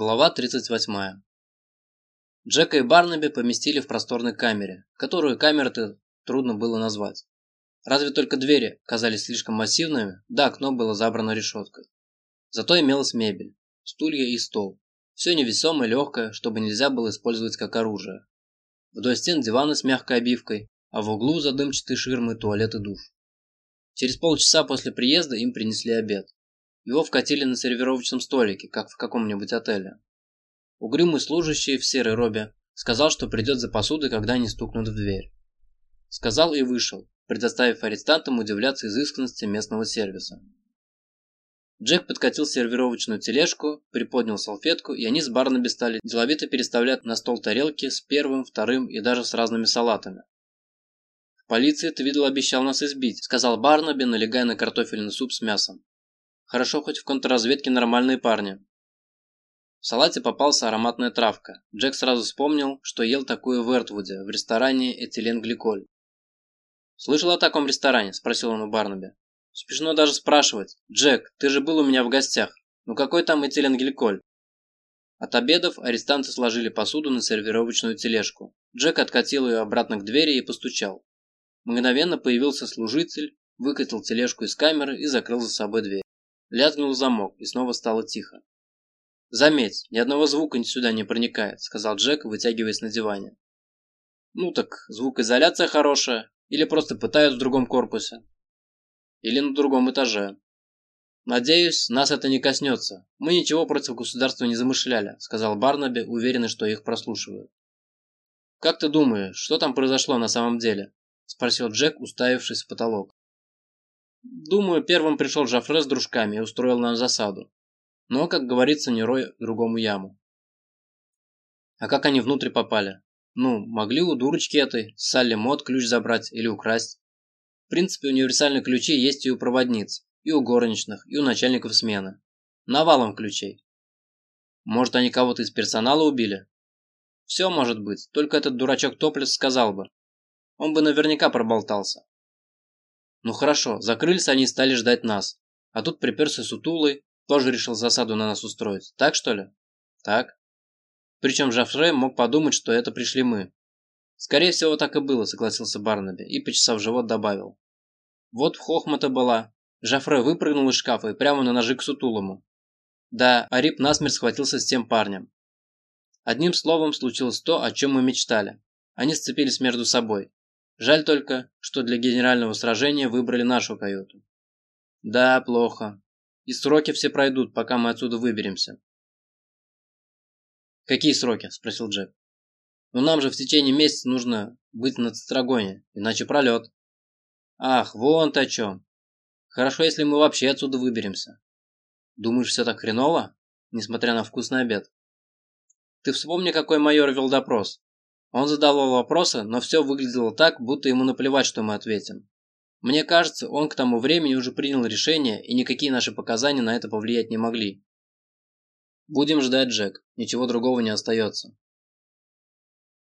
Глава 38. Джека и Барнаби поместили в просторной камере, которую камерой-то трудно было назвать. Разве только двери казались слишком массивными, да окно было забрано решеткой. Зато имелась мебель, стулья и стол. Все невесомое, легкое, чтобы нельзя было использовать как оружие. Вдоль стен диваны с мягкой обивкой, а в углу задымчатые ширмы, туалет и душ. Через полчаса после приезда им принесли обед. Его вкатили на сервировочном столике, как в каком-нибудь отеле. Угрюмый служащий в серой робе сказал, что придет за посудой, когда они стукнут в дверь. Сказал и вышел, предоставив арестантам удивляться изысканности местного сервиса. Джек подкатил сервировочную тележку, приподнял салфетку, и они с Барнаби стали деловито переставлять на стол тарелки с первым, вторым и даже с разными салатами. «В полиции ты видел обещал нас избить», – сказал Барнаби, налегая на картофельный суп с мясом. Хорошо, хоть в контрразведке нормальные парни. В салате попался ароматная травка. Джек сразу вспомнил, что ел такую в Эртвуде, в ресторане «Этиленгликоль». «Слышал о таком ресторане?» – спросил он у Барнаби. «Смешно даже спрашивать. Джек, ты же был у меня в гостях. Ну какой там этиленгликоль?» От обедов арестанты сложили посуду на сервировочную тележку. Джек откатил ее обратно к двери и постучал. Мгновенно появился служитель, выкатил тележку из камеры и закрыл за собой дверь. Лязгнул замок, и снова стало тихо. «Заметь, ни одного звука сюда не проникает», – сказал Джек, вытягиваясь на диване. «Ну так, звукоизоляция хорошая, или просто пытают в другом корпусе. Или на другом этаже. Надеюсь, нас это не коснется. Мы ничего против государства не замышляли», – сказал Барнаби, уверенный, что их прослушивают. «Как ты думаешь, что там произошло на самом деле?» – спросил Джек, уставившись в потолок. Думаю, первым пришел Жафре с дружками и устроил нам засаду. Но, как говорится, не рой другому яму. А как они внутрь попали? Ну, могли у дурочки этой, Салли Мод, ключ забрать или украсть. В принципе, универсальные ключи есть и у проводниц, и у горничных, и у начальников смены. Навалом ключей. Может, они кого-то из персонала убили? Все может быть, только этот дурачок Топлес сказал бы. Он бы наверняка проболтался. Ну хорошо, закрылись они и стали ждать нас. А тут приперся сутулый, тоже решил засаду на нас устроить. Так что ли? Так. Причем Жафре мог подумать, что это пришли мы. Скорее всего, так и было, согласился Барнаби и, почесав живот, добавил. Вот в хохма-то была. Жафре выпрыгнул из шкафа и прямо на ножи к сутулому. Да, Арип насмерть схватился с тем парнем. Одним словом, случилось то, о чем мы мечтали. Они сцепились между собой. Жаль только, что для генерального сражения выбрали нашу каюту. Да, плохо. И сроки все пройдут, пока мы отсюда выберемся. Какие сроки? Спросил Джек. Но нам же в течение месяца нужно быть на Цистрагоне, иначе пролет. Ах, вон ты о чем. Хорошо, если мы вообще отсюда выберемся. Думаешь, все так хреново? Несмотря на вкусный обед. Ты вспомни, какой майор вел допрос. Он задавал вопросы, но все выглядело так, будто ему наплевать, что мы ответим. Мне кажется, он к тому времени уже принял решение, и никакие наши показания на это повлиять не могли. Будем ждать, Джек. Ничего другого не остается.